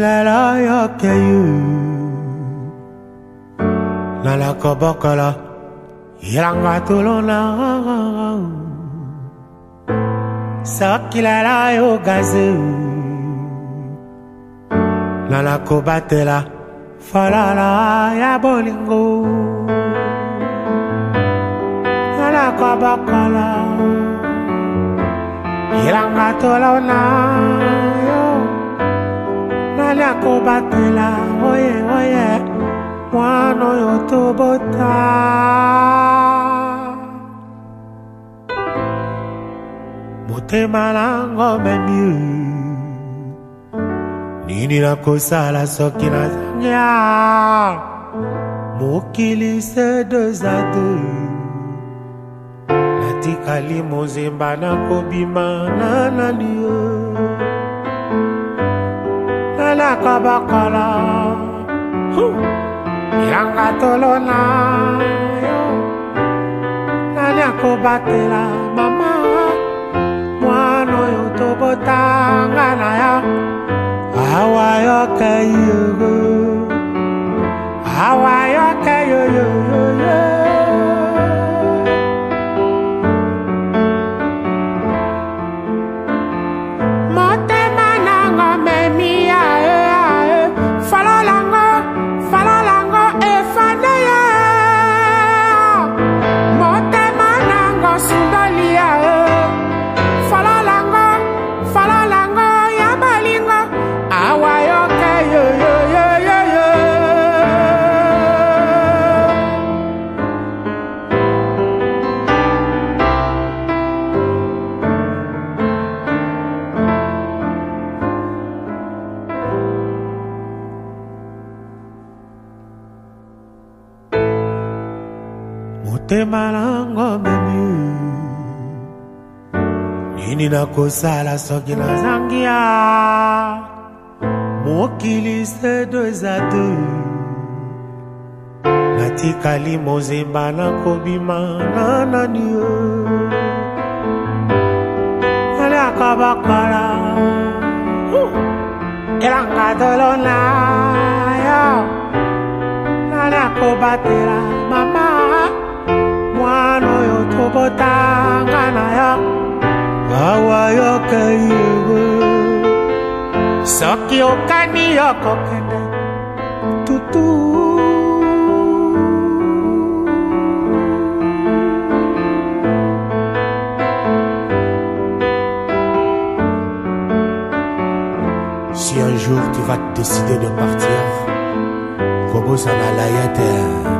la yokeyu Nalako bokola Ilanga tulona Sokilala yogazu Nalako batela Falala ya bolingo Nalako la Ilanga tulona azali akobatela oye oye mwana oyo tobota motema nango memi nini nakosala soki nazanga mokili se deux a deux natikali mozemba nakobima na nani yo Na kabakala Yanga tolo na yo Nani akobatela mama Mwana yo tobotanga na ya Awa yoke yugu, Awa motema nango memi nini nakosala soki nazangi ya mokili sedo eza te natikali mozemba nakobima na nani yo eliaka bakola elanga tolona yo nanakobatela mama kobota ngana yo awa yokai yo soki okani yo kokende tutu Si un jour tu vas te décider de partir, Kobo Sanalaya terre.